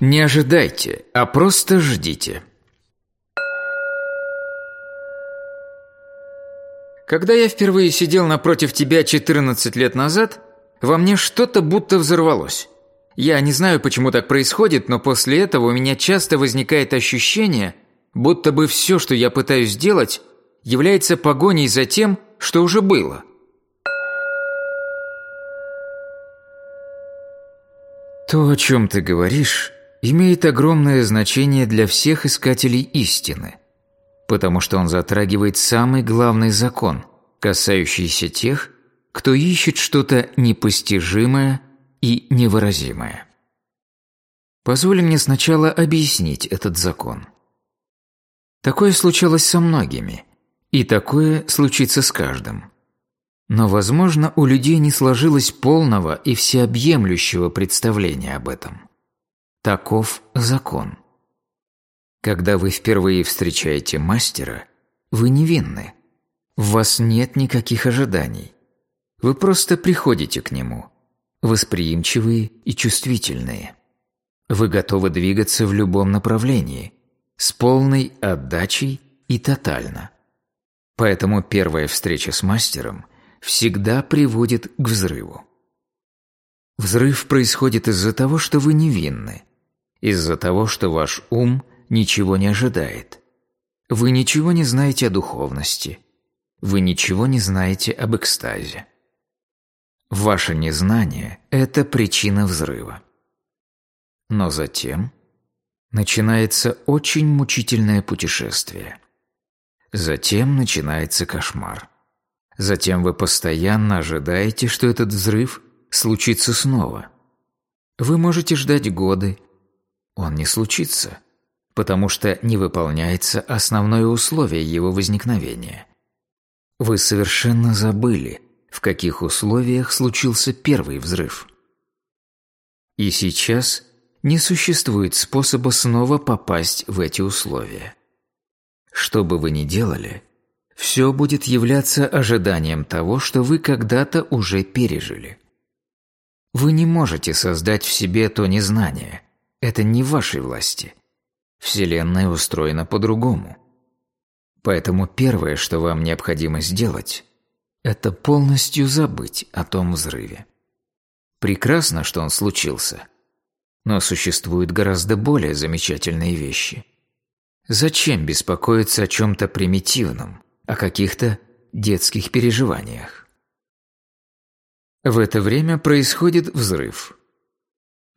Не ожидайте, а просто ждите. Когда я впервые сидел напротив тебя 14 лет назад, во мне что-то будто взорвалось. Я не знаю, почему так происходит, но после этого у меня часто возникает ощущение, будто бы все, что я пытаюсь сделать, является погоней за тем, что уже было. То, о чем ты говоришь, имеет огромное значение для всех искателей истины, потому что он затрагивает самый главный закон, касающийся тех, кто ищет что-то непостижимое и невыразимое. Позволь мне сначала объяснить этот закон. Такое случалось со многими, и такое случится с каждым. Но, возможно, у людей не сложилось полного и всеобъемлющего представления об этом. Таков закон. Когда вы впервые встречаете мастера, вы невинны. В вас нет никаких ожиданий. Вы просто приходите к нему, восприимчивые и чувствительные. Вы готовы двигаться в любом направлении, с полной отдачей и тотально. Поэтому первая встреча с мастером всегда приводит к взрыву. Взрыв происходит из-за того, что вы невинны, из-за того, что ваш ум ничего не ожидает. Вы ничего не знаете о духовности, вы ничего не знаете об экстазе. Ваше незнание – это причина взрыва. Но затем начинается очень мучительное путешествие. Затем начинается кошмар. Затем вы постоянно ожидаете, что этот взрыв случится снова. Вы можете ждать годы. Он не случится, потому что не выполняется основное условие его возникновения. Вы совершенно забыли – в каких условиях случился первый взрыв. И сейчас не существует способа снова попасть в эти условия. Что бы вы ни делали, все будет являться ожиданием того, что вы когда-то уже пережили. Вы не можете создать в себе то незнание. Это не вашей власти. Вселенная устроена по-другому. Поэтому первое, что вам необходимо сделать, это полностью забыть о том взрыве. Прекрасно, что он случился. Но существуют гораздо более замечательные вещи. Зачем беспокоиться о чем-то примитивном, о каких-то детских переживаниях? В это время происходит взрыв.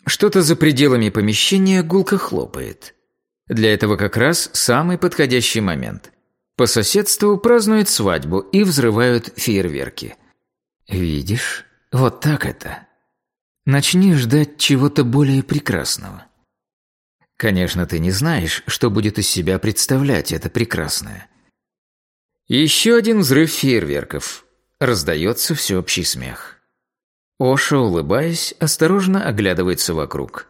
Что-то за пределами помещения гулко хлопает. Для этого как раз самый подходящий момент. По соседству празднуют свадьбу и взрывают фейерверки. Видишь, вот так это. Начни ждать чего-то более прекрасного. Конечно, ты не знаешь, что будет из себя представлять это прекрасное. Еще один взрыв фейерверков. Раздается всеобщий смех. Оша, улыбаясь, осторожно оглядывается вокруг.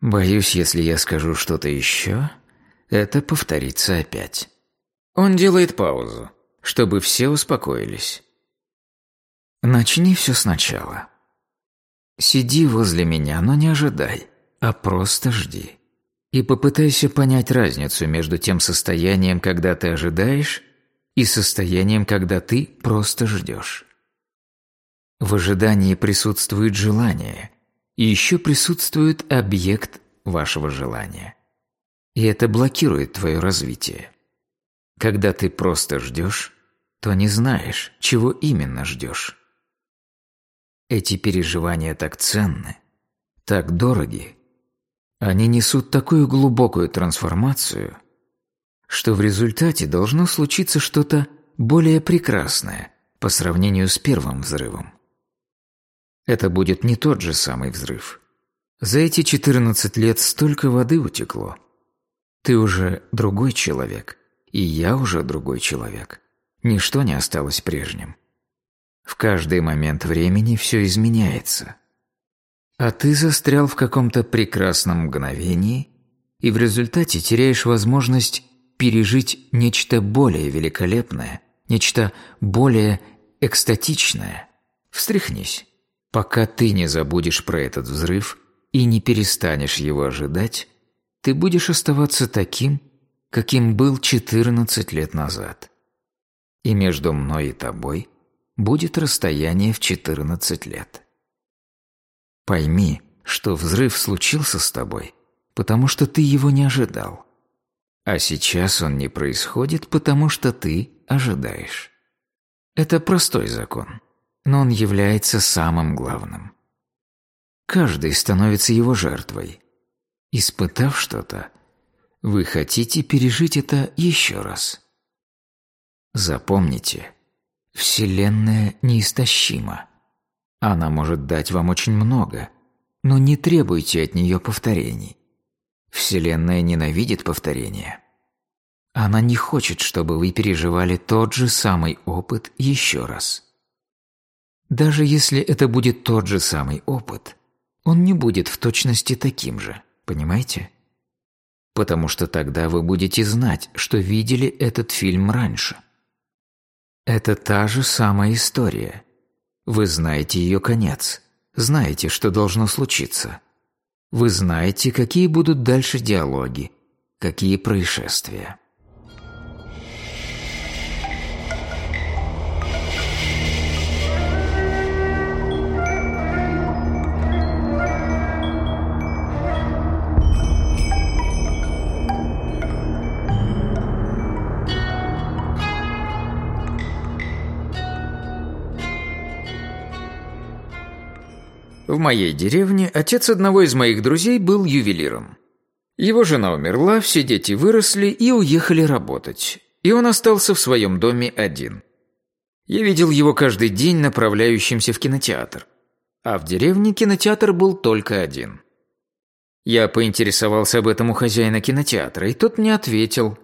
Боюсь, если я скажу что-то еще, это повторится опять. Он делает паузу, чтобы все успокоились. Начни все сначала. Сиди возле меня, но не ожидай, а просто жди. И попытайся понять разницу между тем состоянием, когда ты ожидаешь, и состоянием, когда ты просто ждешь. В ожидании присутствует желание, и еще присутствует объект вашего желания. И это блокирует твое развитие. Когда ты просто ждешь, то не знаешь, чего именно ждешь. Эти переживания так ценны, так дороги. Они несут такую глубокую трансформацию, что в результате должно случиться что-то более прекрасное по сравнению с первым взрывом. Это будет не тот же самый взрыв. За эти 14 лет столько воды утекло. Ты уже другой человек – и я уже другой человек. Ничто не осталось прежним. В каждый момент времени все изменяется. А ты застрял в каком-то прекрасном мгновении и в результате теряешь возможность пережить нечто более великолепное, нечто более экстатичное. Встряхнись. Пока ты не забудешь про этот взрыв, и не перестанешь его ожидать, ты будешь оставаться таким, каким был 14 лет назад. И между мной и тобой будет расстояние в 14 лет. Пойми, что взрыв случился с тобой, потому что ты его не ожидал. А сейчас он не происходит, потому что ты ожидаешь. Это простой закон, но он является самым главным. Каждый становится его жертвой. Испытав что-то, вы хотите пережить это еще раз. Запомните, Вселенная неистощима. Она может дать вам очень много, но не требуйте от нее повторений. Вселенная ненавидит повторения. Она не хочет, чтобы вы переживали тот же самый опыт еще раз. Даже если это будет тот же самый опыт, он не будет в точности таким же, понимаете? Потому что тогда вы будете знать, что видели этот фильм раньше. Это та же самая история. Вы знаете ее конец, знаете, что должно случиться – вы знаете, какие будут дальше диалоги, какие происшествия. В моей деревне отец одного из моих друзей был ювелиром. Его жена умерла, все дети выросли и уехали работать, и он остался в своем доме один. Я видел его каждый день направляющимся в кинотеатр, а в деревне кинотеатр был только один. Я поинтересовался об этом у хозяина кинотеатра, и тот мне ответил.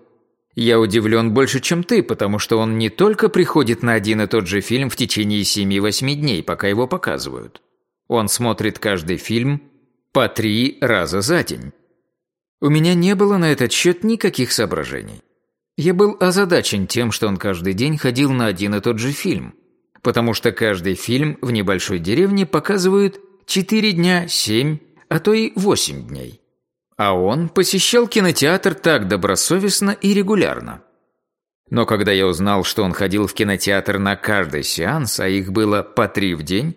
«Я удивлен больше, чем ты, потому что он не только приходит на один и тот же фильм в течение 7-8 дней, пока его показывают, он смотрит каждый фильм по три раза за день. У меня не было на этот счет никаких соображений. Я был озадачен тем, что он каждый день ходил на один и тот же фильм, потому что каждый фильм в небольшой деревне показывают четыре дня, семь, а то и восемь дней. А он посещал кинотеатр так добросовестно и регулярно. Но когда я узнал, что он ходил в кинотеатр на каждый сеанс, а их было по три в день,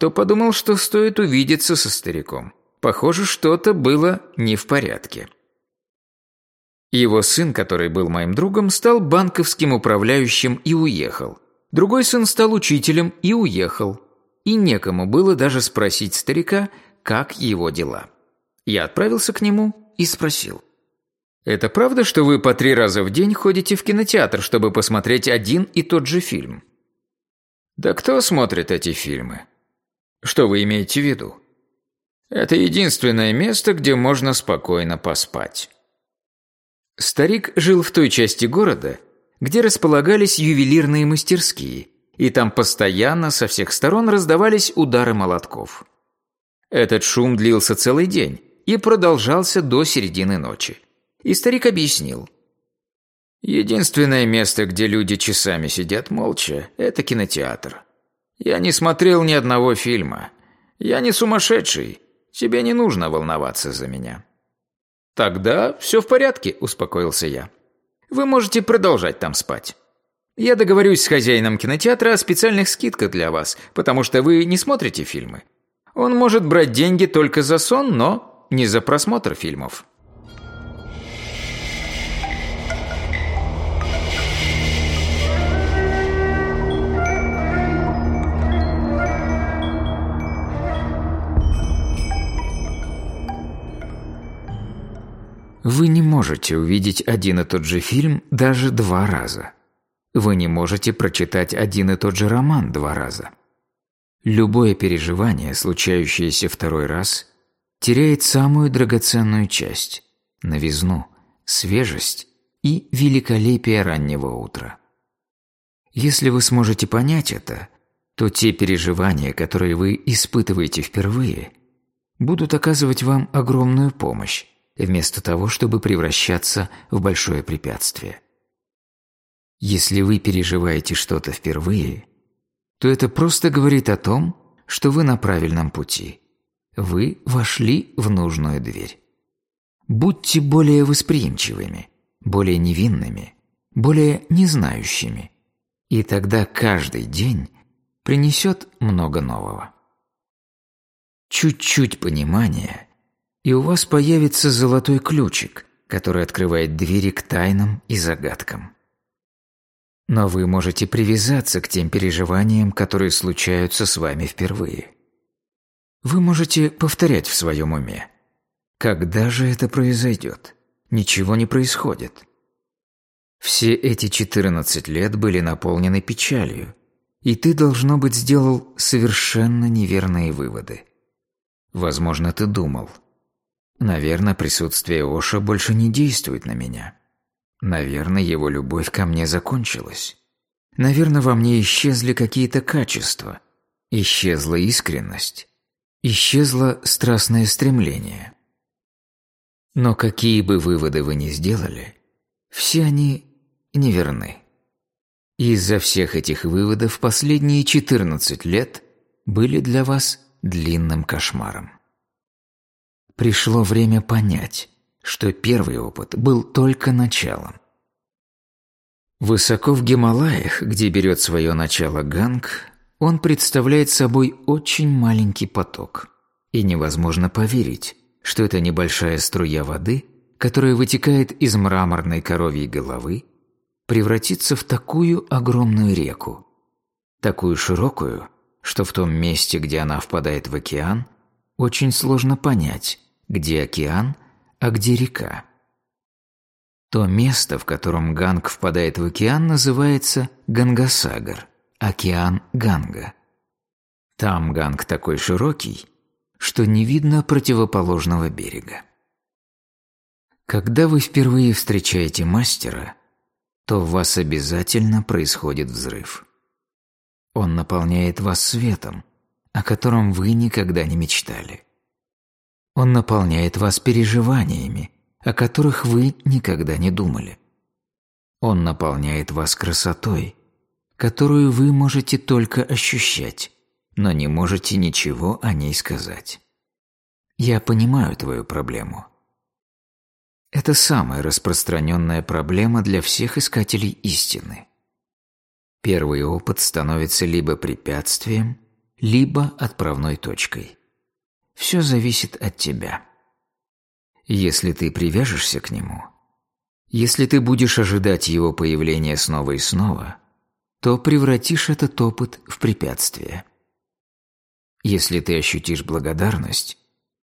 то подумал, что стоит увидеться со стариком. Похоже, что-то было не в порядке. Его сын, который был моим другом, стал банковским управляющим и уехал. Другой сын стал учителем и уехал. И некому было даже спросить старика, как его дела. Я отправился к нему и спросил. «Это правда, что вы по три раза в день ходите в кинотеатр, чтобы посмотреть один и тот же фильм?» «Да кто смотрит эти фильмы?» Что вы имеете в виду? Это единственное место, где можно спокойно поспать. Старик жил в той части города, где располагались ювелирные мастерские, и там постоянно со всех сторон раздавались удары молотков. Этот шум длился целый день и продолжался до середины ночи. И старик объяснил. «Единственное место, где люди часами сидят молча, это кинотеатр. Я не смотрел ни одного фильма. Я не сумасшедший. Тебе не нужно волноваться за меня». «Тогда все в порядке», – успокоился я. «Вы можете продолжать там спать. Я договорюсь с хозяином кинотеатра о специальных скидках для вас, потому что вы не смотрите фильмы. Он может брать деньги только за сон, но не за просмотр фильмов». Вы не можете увидеть один и тот же фильм даже два раза. Вы не можете прочитать один и тот же роман два раза. Любое переживание, случающееся второй раз, теряет самую драгоценную часть – новизну, свежесть и великолепие раннего утра. Если вы сможете понять это, то те переживания, которые вы испытываете впервые, будут оказывать вам огромную помощь, вместо того, чтобы превращаться в большое препятствие. Если вы переживаете что-то впервые, то это просто говорит о том, что вы на правильном пути. вы вошли в нужную дверь. Будьте более восприимчивыми, более невинными, более незнающими, и тогда каждый день принесет много нового. Чуть-чуть понимания, и у вас появится золотой ключик, который открывает двери к тайнам и загадкам. Но вы можете привязаться к тем переживаниям, которые случаются с вами впервые. Вы можете повторять в своем уме. Когда же это произойдет? Ничего не происходит. Все эти 14 лет были наполнены печалью, и ты, должно быть, сделал совершенно неверные выводы. Возможно, ты думал, наверное, присутствие Оша больше не действует на меня. Наверное, его любовь ко мне закончилась. Наверное, во мне исчезли какие-то качества. Исчезла искренность. Исчезло страстное стремление. Но какие бы выводы вы ни сделали, все они неверны. Из-за всех этих выводов последние 14 лет были для вас длинным кошмаром. Пришло время понять, что первый опыт был только началом. Высоко в Гималаях, где берет свое начало Ганг, он представляет собой очень маленький поток. И невозможно поверить, что это небольшая струя воды, которая вытекает из мраморной коровьей головы, превратится в такую огромную реку, такую широкую, что в том месте, где она впадает в океан, очень сложно понять, где океан, а где река. То место, в котором Ганг впадает в океан, называется Гангасагар, океан Ганга. Там Ганг такой широкий, что не видно противоположного берега. Когда вы впервые встречаете мастера, то в вас обязательно происходит взрыв. Он наполняет вас светом, о котором вы никогда не мечтали. Он наполняет вас переживаниями, о которых вы никогда не думали. Он наполняет вас красотой, которую вы можете только ощущать, но не можете ничего о ней сказать. Я понимаю твою проблему. Это самая распространенная проблема для всех искателей истины. Первый опыт становится либо препятствием, либо отправной точкой. Все зависит от тебя. Если ты привяжешься к нему, если ты будешь ожидать его появления снова и снова, то превратишь этот опыт в препятствие. Если ты ощутишь благодарность,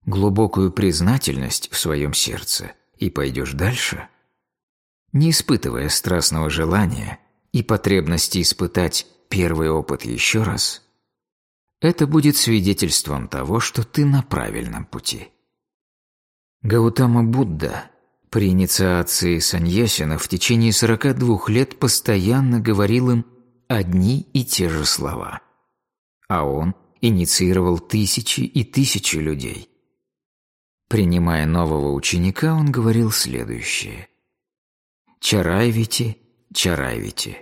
глубокую признательность в своем сердце и пойдешь дальше, не испытывая страстного желания и потребности испытать первый опыт еще раз, это будет свидетельством того, что ты на правильном пути. Гаутама Будда при инициации саньясина в течение 42 лет постоянно говорил им одни и те же слова. А он инициировал тысячи и тысячи людей. Принимая нового ученика, он говорил следующее. «Чарайвити, чарайвити».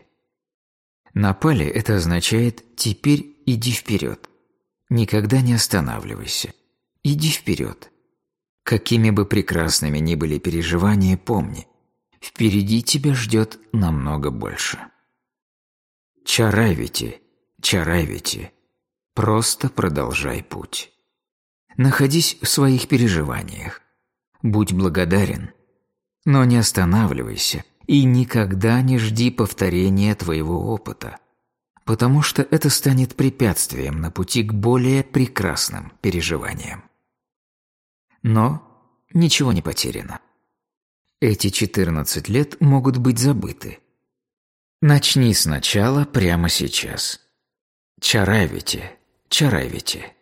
На пале это означает «теперь иди вперед». Никогда не останавливайся. Иди вперед. Какими бы прекрасными ни были переживания, помни, впереди тебя ждет намного больше. Чаравите, чаравите, просто продолжай путь. Находись в своих переживаниях. Будь благодарен, но не останавливайся и никогда не жди повторения твоего опыта потому что это станет препятствием на пути к более прекрасным переживаниям. Но ничего не потеряно. Эти 14 лет могут быть забыты. Начни сначала прямо сейчас. Чаравите, чаравите.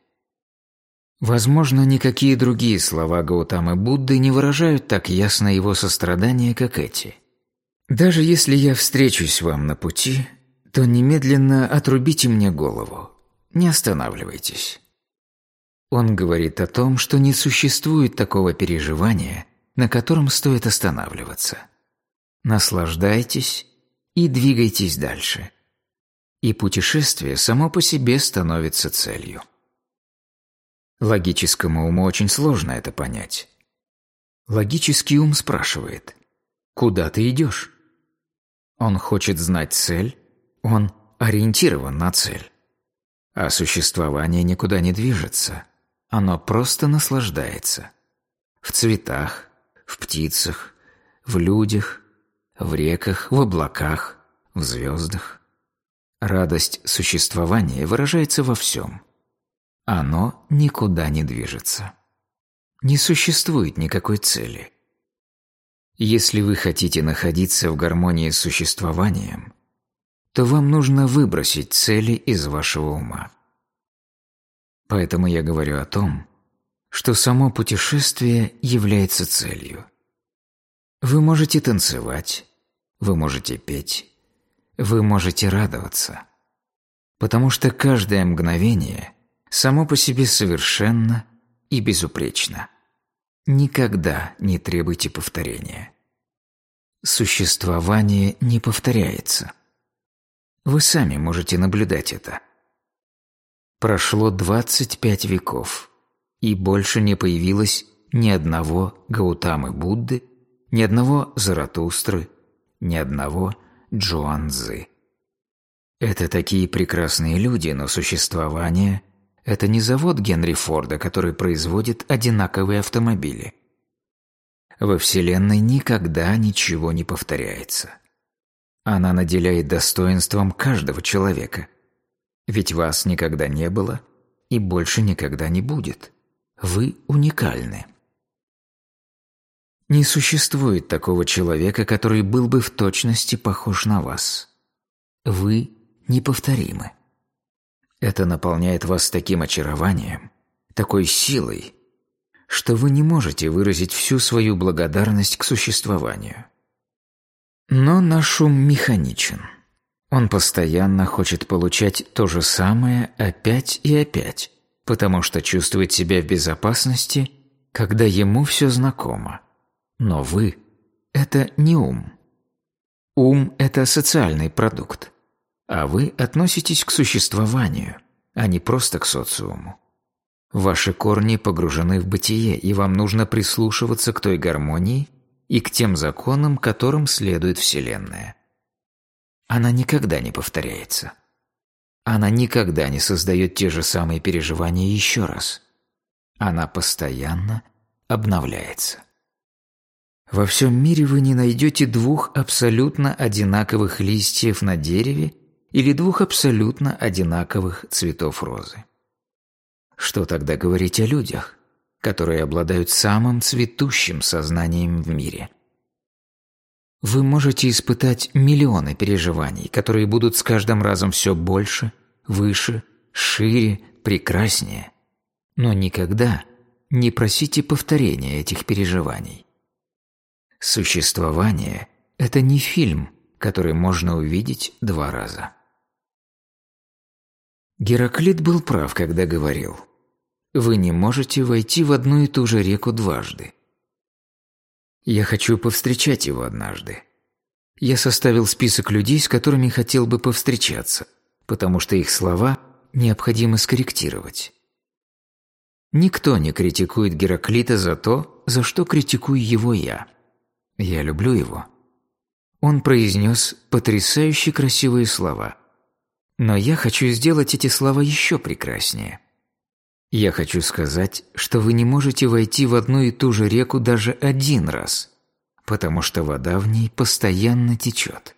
Возможно, никакие другие слова Гаутамы Будды не выражают так ясно его сострадания, как эти. Даже если я встречусь вам на пути, то немедленно отрубите мне голову. Не останавливайтесь. Он говорит о том, что не существует такого переживания, на котором стоит останавливаться. Наслаждайтесь и двигайтесь дальше. И путешествие само по себе становится целью. Логическому уму очень сложно это понять. Логический ум спрашивает, куда ты идешь? Он хочет знать цель, он ориентирован на цель. А существование никуда не движется, оно просто наслаждается. В цветах, в птицах, в людях, в реках, в облаках, в звездах. Радость существования выражается во всем. Оно никуда не движется. Не существует никакой цели. Если вы хотите находиться в гармонии с существованием, то вам нужно выбросить цели из вашего ума. Поэтому я говорю о том, что само путешествие является целью. Вы можете танцевать, вы можете петь, вы можете радоваться, потому что каждое мгновение само по себе совершенно и безупречно. Никогда не требуйте повторения. Существование не повторяется. Вы сами можете наблюдать это. Прошло 25 веков, и больше не появилось ни одного Гаутамы Будды, ни одного Заратустры, ни одного Джуанзы. Это такие прекрасные люди, но существование – это не завод Генри Форда, который производит одинаковые автомобили. Во Вселенной никогда ничего не повторяется. Она наделяет достоинством каждого человека. Ведь вас никогда не было и больше никогда не будет. Вы уникальны. Не существует такого человека, который был бы в точности похож на вас. Вы неповторимы. Это наполняет вас таким очарованием, такой силой, что вы не можете выразить всю свою благодарность к существованию. Но наш ум механичен. Он постоянно хочет получать то же самое опять и опять, потому что чувствует себя в безопасности, когда ему все знакомо. Но вы – это не ум. Ум – это социальный продукт, а вы относитесь к существованию, а не просто к социуму. Ваши корни погружены в бытие, и вам нужно прислушиваться к той гармонии – и к тем законам, которым следует Вселенная. Она никогда не повторяется. Она никогда не создает те же самые переживания еще раз. Она постоянно обновляется. Во всем мире вы не найдете двух абсолютно одинаковых листьев на дереве или двух абсолютно одинаковых цветов розы. Что тогда говорить о людях? Которые обладают самым цветущим сознанием в мире. Вы можете испытать миллионы переживаний, которые будут с каждым разом все больше, выше, шире, прекраснее. Но никогда не просите повторения этих переживаний. Существование – это не фильм, который можно увидеть два раза. Гераклит был прав, когда говорил – вы не можете войти в одну и ту же реку дважды. Я хочу повстречать его однажды. Я составил список людей, с которыми хотел бы повстречаться, потому что их слова необходимо скорректировать. Никто не критикует Гераклита за то, за что критикую его я. Я люблю его. Он произнес потрясающе красивые слова. Но я хочу сделать эти слова еще прекраснее – я хочу сказать, что вы не можете войти в одну и ту же реку даже один раз, потому что вода в ней постоянно течет.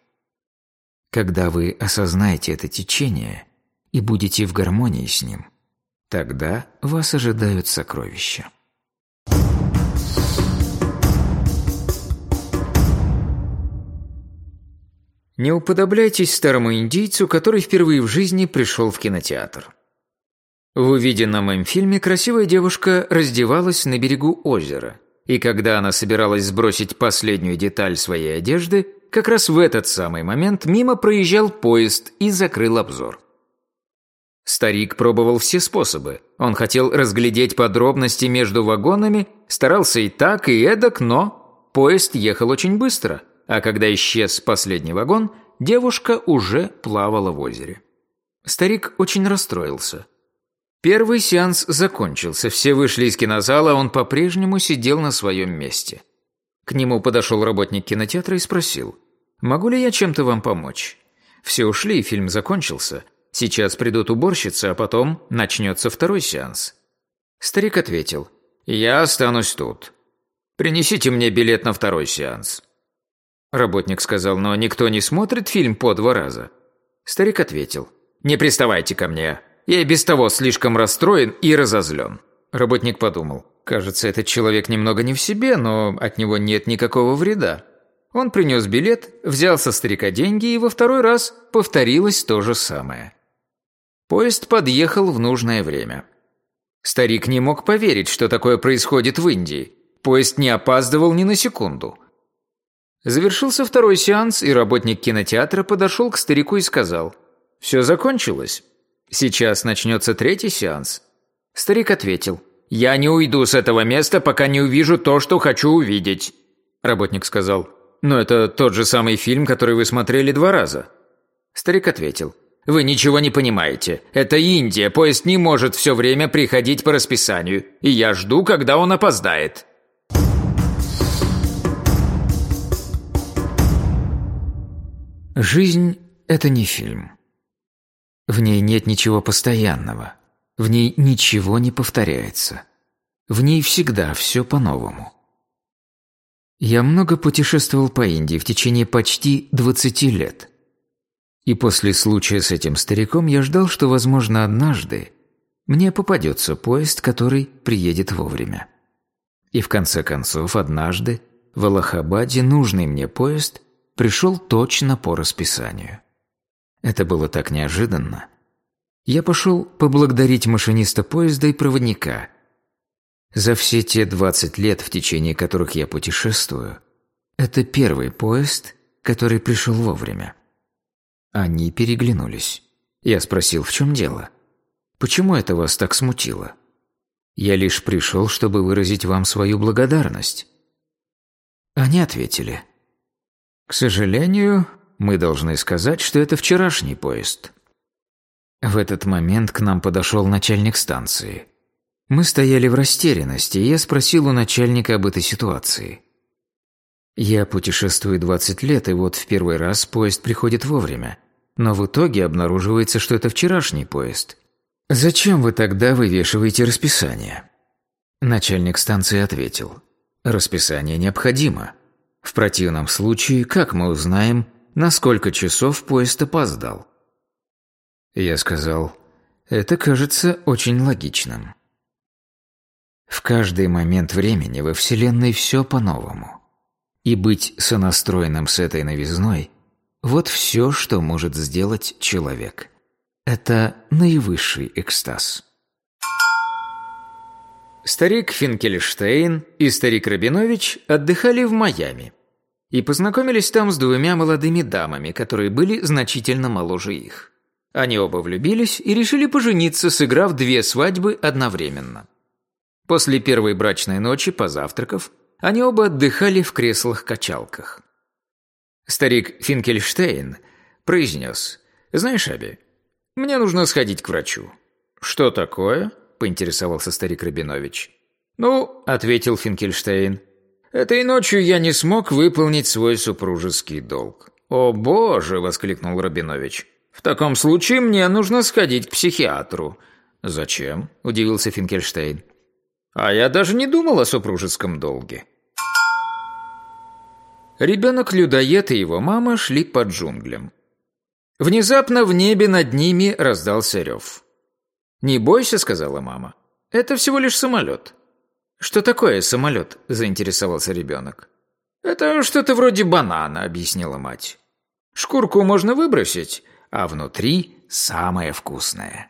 Когда вы осознаете это течение и будете в гармонии с ним, тогда вас ожидают сокровища. Не уподобляйтесь старому индийцу, который впервые в жизни пришел в кинотеатр. В увиденном им фильме красивая девушка раздевалась на берегу озера, и когда она собиралась сбросить последнюю деталь своей одежды, как раз в этот самый момент мимо проезжал поезд и закрыл обзор. Старик пробовал все способы. Он хотел разглядеть подробности между вагонами, старался и так, и эдак, но поезд ехал очень быстро, а когда исчез последний вагон, девушка уже плавала в озере. Старик очень расстроился. Первый сеанс закончился, все вышли из кинозала, он по-прежнему сидел на своем месте. К нему подошел работник кинотеатра и спросил, «Могу ли я чем-то вам помочь?» Все ушли, и фильм закончился. Сейчас придут уборщицы, а потом начнется второй сеанс. Старик ответил, «Я останусь тут. Принесите мне билет на второй сеанс». Работник сказал, «Но никто не смотрит фильм по два раза». Старик ответил, «Не приставайте ко мне. Я и без того слишком расстроен и разозлен». Работник подумал, «Кажется, этот человек немного не в себе, но от него нет никакого вреда». Он принес билет, взял со старика деньги, и во второй раз повторилось то же самое. Поезд подъехал в нужное время. Старик не мог поверить, что такое происходит в Индии. Поезд не опаздывал ни на секунду. Завершился второй сеанс, и работник кинотеатра подошел к старику и сказал, «Все закончилось. Сейчас начнется третий сеанс». Старик ответил, «Я не уйду с этого места, пока не увижу то, что хочу увидеть». Работник сказал, «Но это тот же самый фильм, который вы смотрели два раза». Старик ответил, «Вы ничего не понимаете. Это Индия, поезд не может все время приходить по расписанию, и я жду, когда он опоздает». Жизнь – это не фильм. В ней нет ничего постоянного. В ней ничего не повторяется. В ней всегда все по-новому. Я много путешествовал по Индии в течение почти 20 лет. И после случая с этим стариком я ждал, что, возможно, однажды мне попадется поезд, который приедет вовремя. И в конце концов, однажды в Аллахабаде нужный мне поезд пришел точно по расписанию. Это было так неожиданно. Я пошел поблагодарить машиниста поезда и проводника – за все те 20 лет, в течение которых я путешествую, это первый поезд, который пришел вовремя. Они переглянулись. Я спросил, в чем дело? Почему это вас так смутило? Я лишь пришел, чтобы выразить вам свою благодарность. Они ответили. К сожалению, мы должны сказать, что это вчерашний поезд. В этот момент к нам подошел начальник станции. Мы стояли в растерянности, и я спросил у начальника об этой ситуации. Я путешествую 20 лет, и вот в первый раз поезд приходит вовремя. Но в итоге обнаруживается, что это вчерашний поезд. Зачем вы тогда вывешиваете расписание? Начальник станции ответил. Расписание необходимо. В противном случае, как мы узнаем, на сколько часов поезд опоздал? Я сказал, это кажется очень логичным. В каждый момент времени во Вселенной все по-новому. И быть сонастроенным с этой новизной – вот все, что может сделать человек. Это наивысший экстаз. Старик Финкельштейн и старик Рабинович отдыхали в Майами и познакомились там с двумя молодыми дамами, которые были значительно моложе их. Они оба влюбились и решили пожениться, сыграв две свадьбы одновременно. После первой брачной ночи, позавтракав, они оба отдыхали в креслах-качалках. Старик Финкельштейн произнес, «Знаешь, Аби, мне нужно сходить к врачу». «Что такое?» – поинтересовался старик Рабинович. «Ну», – ответил Финкельштейн, «этой ночью я не смог выполнить свой супружеский долг». «О боже!» – воскликнул Рабинович. «В таком случае мне нужно сходить к психиатру». «Зачем?» – удивился Финкельштейн. А я даже не думал о супружеском долге. Ребенок-людоед и его мама шли по джунглям. Внезапно в небе над ними раздался рев. «Не бойся», — сказала мама. «Это всего лишь самолет». «Что такое самолет?» – заинтересовался ребенок. «Это что-то вроде банана», – объяснила мать. «Шкурку можно выбросить, а внутри самое вкусное».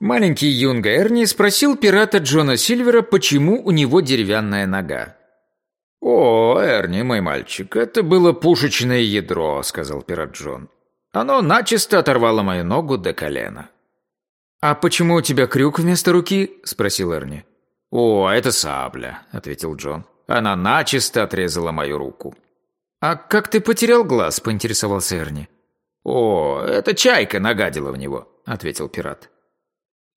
Маленький Юнга Эрни спросил пирата Джона Сильвера, почему у него деревянная нога. «О, Эрни, мой мальчик, это было пушечное ядро», — сказал пират Джон. «Оно начисто оторвало мою ногу до колена». «А почему у тебя крюк вместо руки?» — спросил Эрни. «О, это сабля», — ответил Джон. «Она начисто отрезала мою руку». «А как ты потерял глаз?» — поинтересовался Эрни. «О, это чайка нагадила в него», — ответил пират.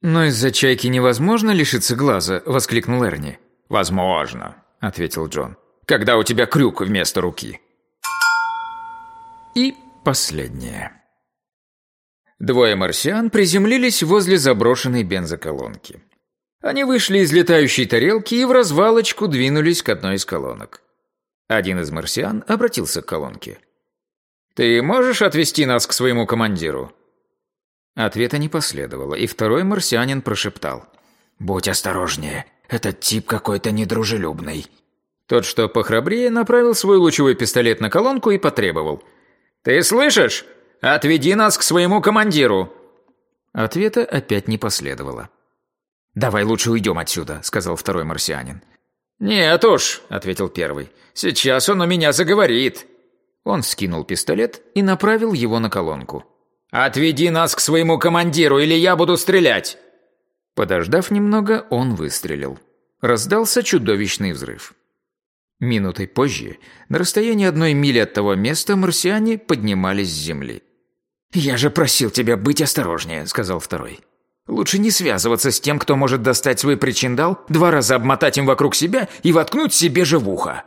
«Но из-за чайки невозможно лишиться глаза», — воскликнул Эрни. «Возможно», — ответил Джон. «Когда у тебя крюк вместо руки». И последнее. Двое марсиан приземлились возле заброшенной бензоколонки. Они вышли из летающей тарелки и в развалочку двинулись к одной из колонок. Один из марсиан обратился к колонке. «Ты можешь отвезти нас к своему командиру?» Ответа не последовало, и второй марсианин прошептал. «Будь осторожнее, этот тип какой-то недружелюбный». Тот, что похрабрее, направил свой лучевой пистолет на колонку и потребовал. «Ты слышишь? Отведи нас к своему командиру!» Ответа опять не последовало. «Давай лучше уйдем отсюда», — сказал второй марсианин. «Нет уж», — ответил первый. «Сейчас он у меня заговорит». Он скинул пистолет и направил его на колонку. «Отведи нас к своему командиру, или я буду стрелять!» Подождав немного, он выстрелил. Раздался чудовищный взрыв. Минутой позже, на расстоянии одной мили от того места, марсиане поднимались с земли. «Я же просил тебя быть осторожнее», — сказал второй. «Лучше не связываться с тем, кто может достать свой причиндал, два раза обмотать им вокруг себя и воткнуть себе же в ухо».